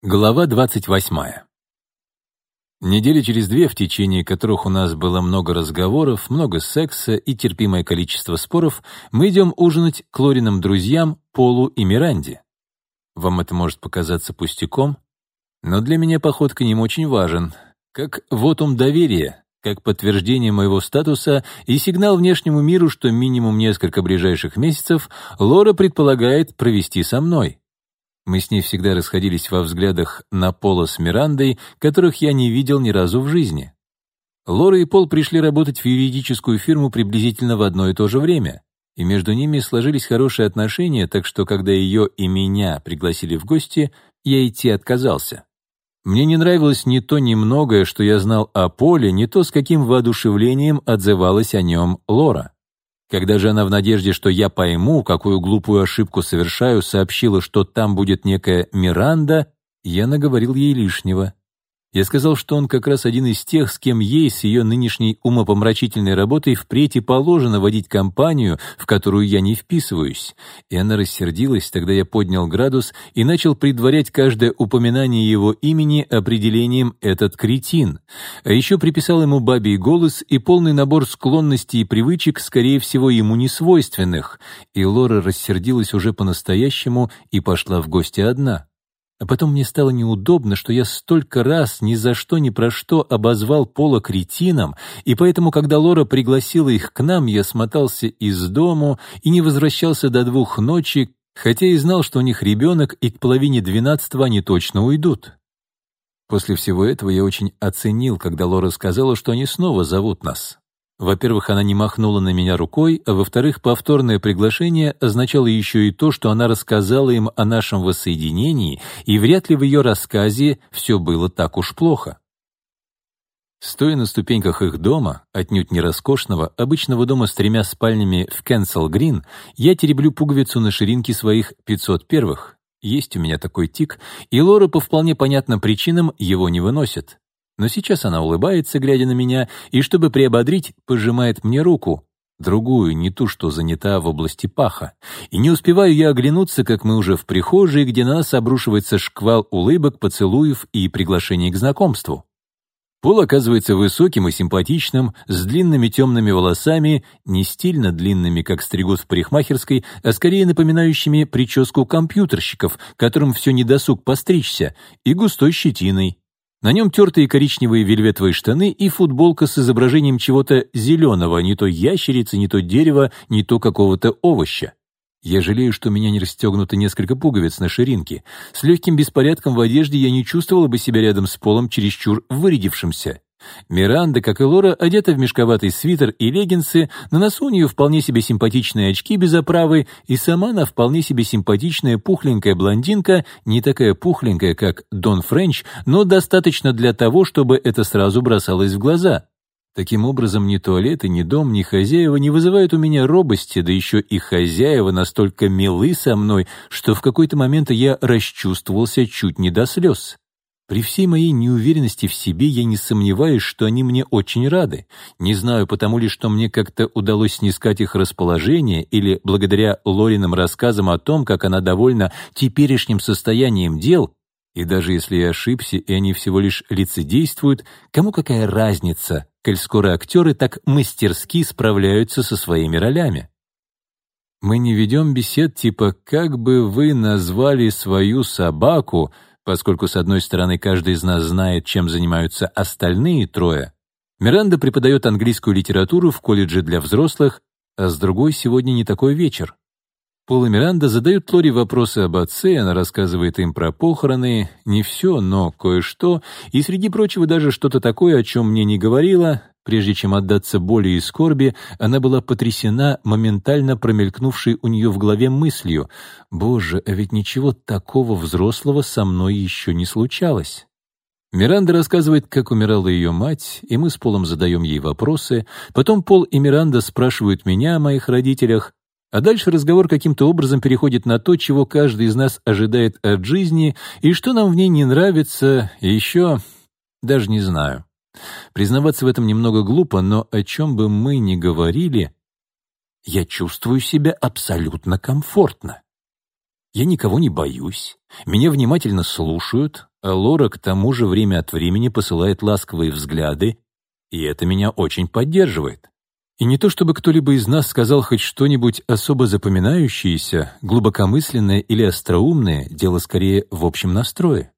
Глава 28. Недели через две, в течение которых у нас было много разговоров, много секса и терпимое количество споров, мы идем ужинать к Лориным друзьям Полу и Миранде. Вам это может показаться пустяком, но для меня поход к ним очень важен, как вотум доверия, как подтверждение моего статуса и сигнал внешнему миру, что минимум несколько ближайших месяцев Лора предполагает провести со мной. Мы с ней всегда расходились во взглядах на Пола с Мирандой, которых я не видел ни разу в жизни. Лора и Пол пришли работать в юридическую фирму приблизительно в одно и то же время, и между ними сложились хорошие отношения, так что когда ее и меня пригласили в гости, я идти отказался. Мне не нравилось ни то немногое, что я знал о Поле, ни то, с каким воодушевлением отзывалась о нем Лора. Когда же она в надежде, что я пойму, какую глупую ошибку совершаю, сообщила, что там будет некая Миранда, я наговорил ей лишнего. Я сказал, что он как раз один из тех, с кем ей с ее нынешней умопомрачительной работой впредь и положено водить компанию, в которую я не вписываюсь. И она рассердилась, тогда я поднял градус и начал предварять каждое упоминание его имени определением «этот кретин». А еще приписал ему бабий голос и полный набор склонностей и привычек, скорее всего, ему не свойственных. И Лора рассердилась уже по-настоящему и пошла в гости одна. А потом мне стало неудобно, что я столько раз ни за что ни про что обозвал Пола кретином, и поэтому, когда Лора пригласила их к нам, я смотался из дому и не возвращался до двух ночи, хотя и знал, что у них ребенок, и к половине двенадцатого они точно уйдут. После всего этого я очень оценил, когда Лора сказала, что они снова зовут нас. Во-первых, она не махнула на меня рукой, а во-вторых, повторное приглашение означало еще и то, что она рассказала им о нашем воссоединении, и вряд ли в ее рассказе все было так уж плохо. Стоя на ступеньках их дома, отнюдь не роскошного, обычного дома с тремя спальнями в Кенсел Грин, я тереблю пуговицу на ширинке своих 501-х. Есть у меня такой тик, и Лора по вполне понятным причинам его не выносит. Но сейчас она улыбается, глядя на меня, и, чтобы приободрить, пожимает мне руку, другую, не ту, что занята в области паха. И не успеваю я оглянуться, как мы уже в прихожей, где на нас обрушивается шквал улыбок, поцелуев и приглашений к знакомству. Пол оказывается высоким и симпатичным, с длинными темными волосами, не стильно длинными, как стригут в парикмахерской, а скорее напоминающими прическу компьютерщиков, которым все недосуг постричься, и густой щетиной, на нем тертые коричневые вельветовые штаны и футболка с изображением чего-то зеленого, не то ящерицы, не то дерева, не то какого-то овоща. Я жалею, что у меня не расстегнуто несколько пуговиц на ширинке. С легким беспорядком в одежде я не чувствовала бы себя рядом с полом чересчур вырядившимся. Миранда, как и Лора, одета в мешковатый свитер и леггинсы, на носу у нее вполне себе симпатичные очки без оправы, и сама она вполне себе симпатичная пухленькая блондинка, не такая пухленькая, как Дон Френч, но достаточно для того, чтобы это сразу бросалось в глаза. Таким образом, ни туалеты, ни дом, ни хозяева не вызывают у меня робости, да еще и хозяева настолько милы со мной, что в какой-то момент я расчувствовался чуть не до слез. При всей моей неуверенности в себе я не сомневаюсь, что они мне очень рады. Не знаю, потому ли, что мне как-то удалось снискать их расположение или благодаря Лориным рассказам о том, как она довольна теперешним состоянием дел, и даже если я ошибся, и они всего лишь лицедействуют, кому какая разница, коль скоро актеры так мастерски справляются со своими ролями. Мы не ведем бесед типа «Как бы вы назвали свою собаку?» Поскольку, с одной стороны, каждый из нас знает, чем занимаются остальные трое, Миранда преподает английскую литературу в колледже для взрослых, а с другой сегодня не такой вечер. Пол и Миранда задают Лори вопросы об отце, она рассказывает им про похороны, не все, но кое-что, и среди прочего даже что-то такое, о чем мне не говорила. Прежде чем отдаться боли и скорби, она была потрясена моментально промелькнувшей у нее в голове мыслью «Боже, а ведь ничего такого взрослого со мной еще не случалось». Миранда рассказывает, как умирала ее мать, и мы с Полом задаем ей вопросы. Потом Пол и Миранда спрашивают меня о моих родителях, а дальше разговор каким-то образом переходит на то, чего каждый из нас ожидает от жизни, и что нам в ней не нравится, и еще даже не знаю. Признаваться в этом немного глупо, но о чем бы мы ни говорили, я чувствую себя абсолютно комфортно. Я никого не боюсь, меня внимательно слушают, а Лора к тому же время от времени посылает ласковые взгляды, и это меня очень поддерживает. И не то чтобы кто-либо из нас сказал хоть что-нибудь особо запоминающееся, глубокомысленное или остроумное, дело скорее в общем настрое.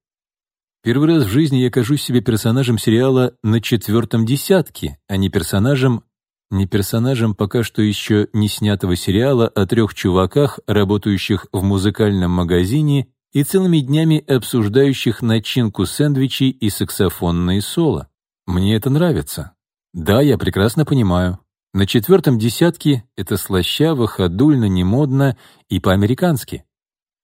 Первый раз в жизни я кажусь себе персонажем сериала «На четвертом десятке», а не персонажем, не персонажем пока что еще не снятого сериала о трех чуваках, работающих в музыкальном магазине и целыми днями обсуждающих начинку сэндвичей и саксофонные соло. Мне это нравится. Да, я прекрасно понимаю, на четвертом десятке это слащаво, ходульно, немодно и по-американски.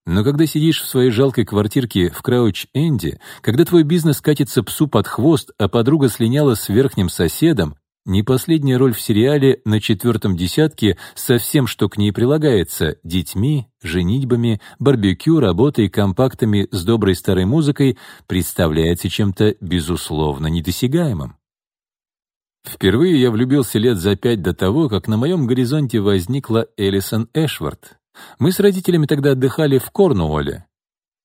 Но когда сидишь в своей жалкой квартирке в Крауч-Энде, когда твой бизнес катится псу под хвост, а подруга слиняла с верхним соседом, не последняя роль в сериале «На четвертом десятке» со всем, что к ней прилагается — детьми, женитьбами, барбекю, работой, компактами с доброй старой музыкой — представляется чем-то, безусловно, недосягаемым. Впервые я влюбился лет за пять до того, как на моем горизонте возникла Элисон Эшвард. Мы с родителями тогда отдыхали в Корнуолле.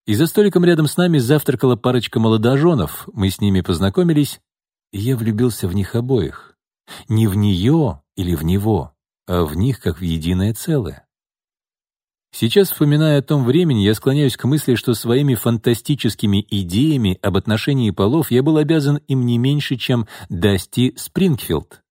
И за столиком рядом с нами завтракала парочка молодоженов, мы с ними познакомились, и я влюбился в них обоих. Не в нее или в него, а в них как в единое целое. Сейчас, вспоминая о том времени, я склоняюсь к мысли, что своими фантастическими идеями об отношении полов я был обязан им не меньше, чем Дасти Спрингфилд.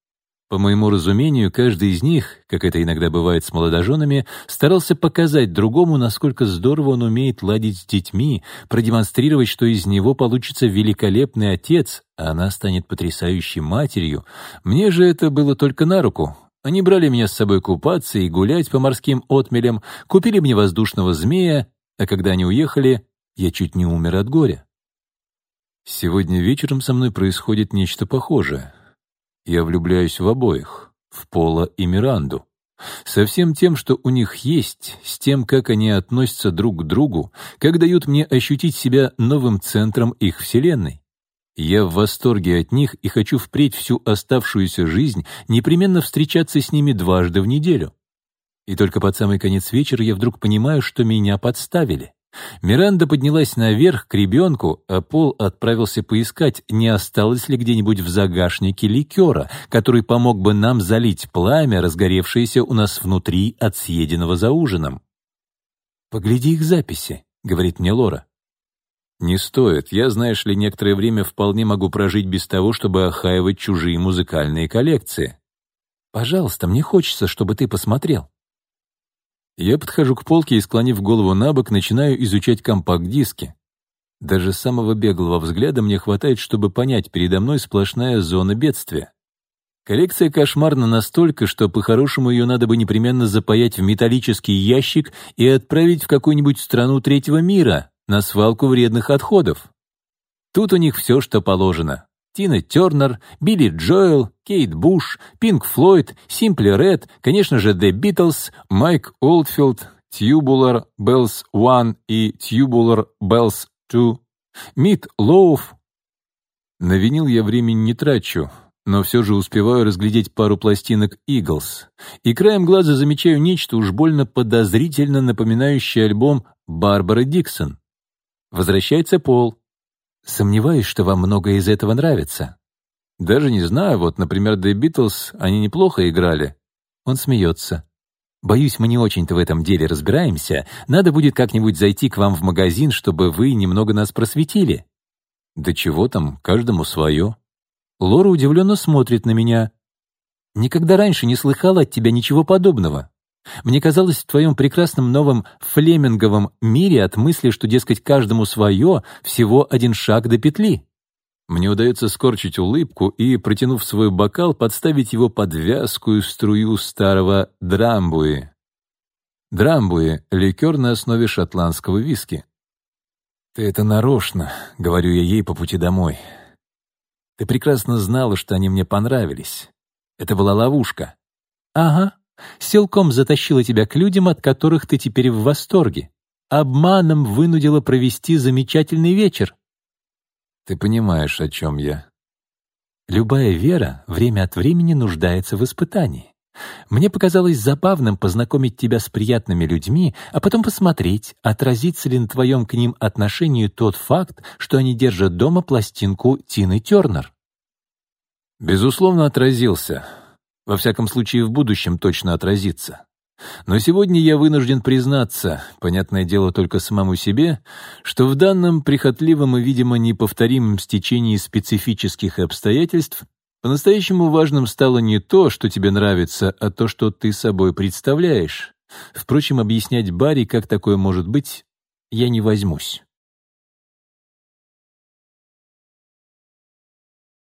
По моему разумению, каждый из них, как это иногда бывает с молодоженами, старался показать другому, насколько здорово он умеет ладить с детьми, продемонстрировать, что из него получится великолепный отец, а она станет потрясающей матерью. Мне же это было только на руку. Они брали меня с собой купаться и гулять по морским отмелям, купили мне воздушного змея, а когда они уехали, я чуть не умер от горя. Сегодня вечером со мной происходит нечто похожее. Я влюбляюсь в обоих, в Пола и Миранду. Со всем тем, что у них есть, с тем, как они относятся друг к другу, как дают мне ощутить себя новым центром их вселенной. Я в восторге от них и хочу впредь всю оставшуюся жизнь непременно встречаться с ними дважды в неделю. И только под самый конец вечера я вдруг понимаю, что меня подставили. Миранда поднялась наверх к ребенку, а Пол отправился поискать, не осталось ли где-нибудь в загашнике ликера, который помог бы нам залить пламя, разгоревшееся у нас внутри от съеденного за ужином. «Погляди их записи», — говорит мне Лора. «Не стоит. Я, знаешь ли, некоторое время вполне могу прожить без того, чтобы охаивать чужие музыкальные коллекции». «Пожалуйста, мне хочется, чтобы ты посмотрел». Я подхожу к полке и, склонив голову на бок, начинаю изучать компакт-диски. Даже самого беглого взгляда мне хватает, чтобы понять, передо мной сплошная зона бедствия. Коллекция кошмарна настолько, что по-хорошему ее надо бы непременно запаять в металлический ящик и отправить в какую-нибудь страну третьего мира, на свалку вредных отходов. Тут у них все, что положено. Тина Тернер, Билли Джоэл, Кейт Буш, Пинк Флойд, Симпли Ред, конечно же, The Beatles, Майк Олдфилд, Tubular Bells One и Tubular Bells Two. Мит Лоуф. На винил я времени не трачу, но все же успеваю разглядеть пару пластинок Eagles. И краем глаза замечаю нечто уж больно подозрительно напоминающее альбом Барбары Диксон. Возвращается пол. Сомневаюсь, что вам многое из этого нравится. Даже не знаю, вот, например, The Beatles, они неплохо играли. Он смеется. Боюсь, мы не очень-то в этом деле разбираемся. Надо будет как-нибудь зайти к вам в магазин, чтобы вы немного нас просветили. Да чего там, каждому свое. Лора удивленно смотрит на меня. Никогда раньше не слыхала от тебя ничего подобного. Мне казалось, в твоем прекрасном новом флеминговом мире от мысли, что, дескать, каждому свое, всего один шаг до петли. Мне удается скорчить улыбку и, протянув свой бокал, подставить его под вязкую струю старого драмбуи. Драмбуи — ликер на основе шотландского виски. «Ты это нарочно», — говорю я ей по пути домой. «Ты прекрасно знала, что они мне понравились. Это была ловушка». «Ага», силком затащила тебя к людям, от которых ты теперь в восторге, обманом вынудила провести замечательный вечер. Ты понимаешь, о чем я. Любая вера время от времени нуждается в испытании. Мне показалось забавным познакомить тебя с приятными людьми, а потом посмотреть, отразится ли на твоем к ним отношении тот факт, что они держат дома пластинку Тины Тернер. Безусловно, отразился во всяком случае в будущем точно отразится. Но сегодня я вынужден признаться, понятное дело только самому себе, что в данном прихотливом и, видимо, неповторимом стечении специфических обстоятельств по-настоящему важным стало не то, что тебе нравится, а то, что ты собой представляешь. Впрочем, объяснять Барри, как такое может быть, я не возьмусь.